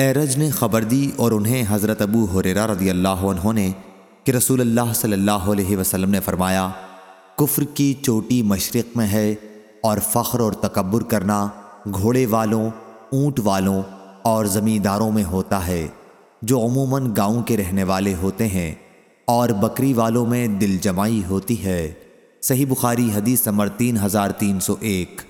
ایرج نے خبر دی اور انہیں حضرت ابو حریرہ رضی اللہ عنہ نے کہ رسول اللہ صلی اللہ علیہ وسلم نے فرمایا، کفر کی چوٹی مشرق میں ہے اور فخر اور تکبر کرنا گھوڑے والوں، اونٹ والوں اور زمینداروں میں ہوتا ہے، جو عموماً گاؤں کے رہنے والے ہوتے ہیں اور بکری والوں میں دل جمائی ہوتی ہے۔ صحیح بخاری حدیث نمبر تین ہزار تین سو ایک۔